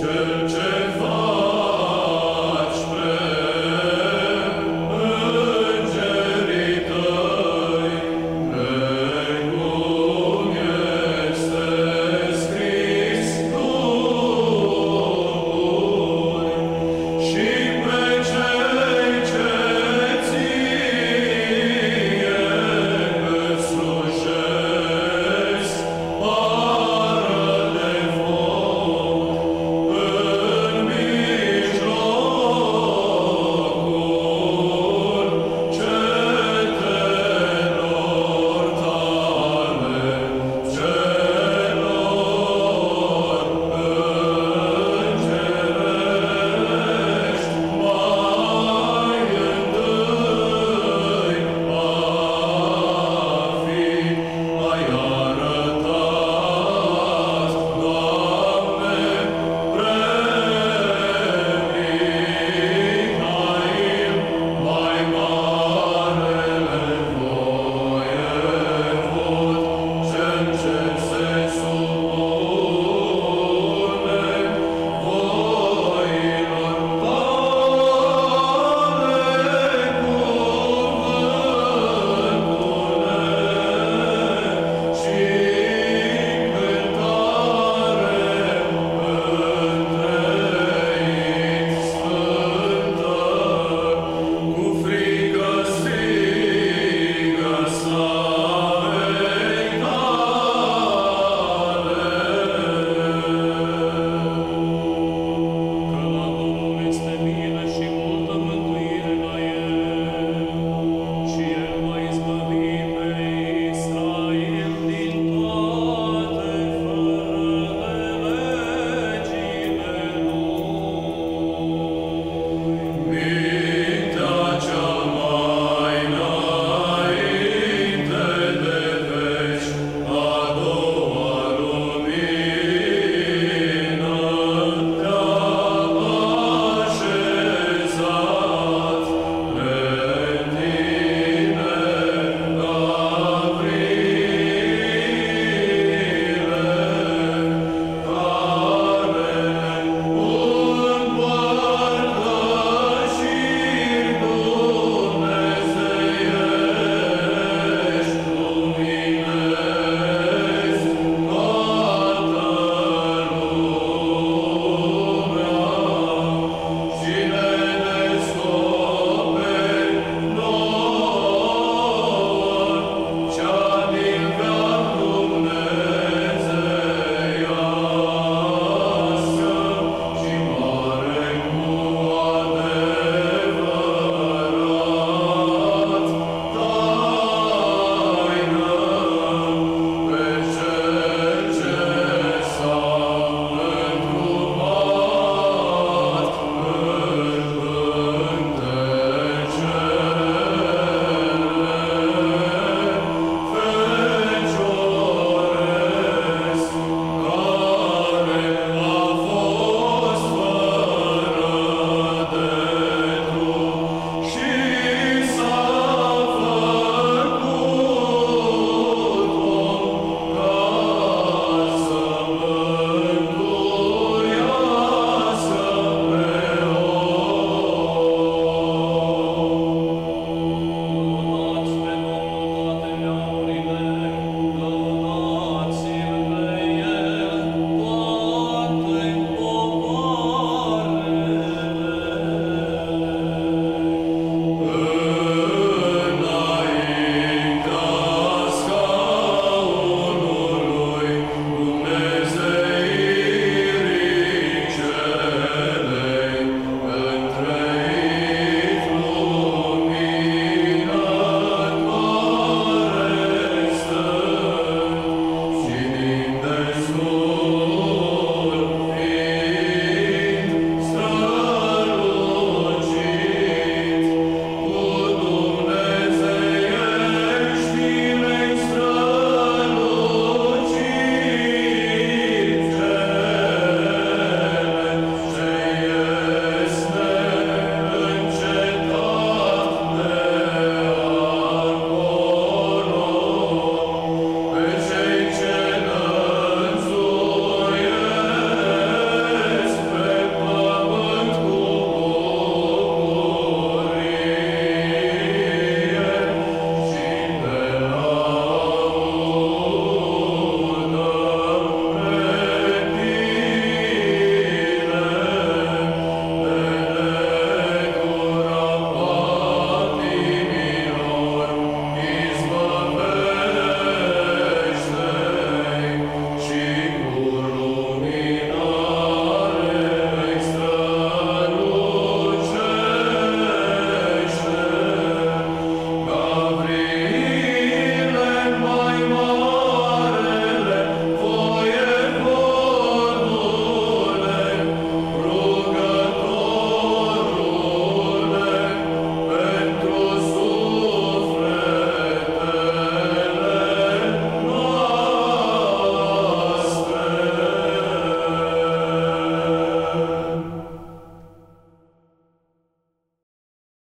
Church.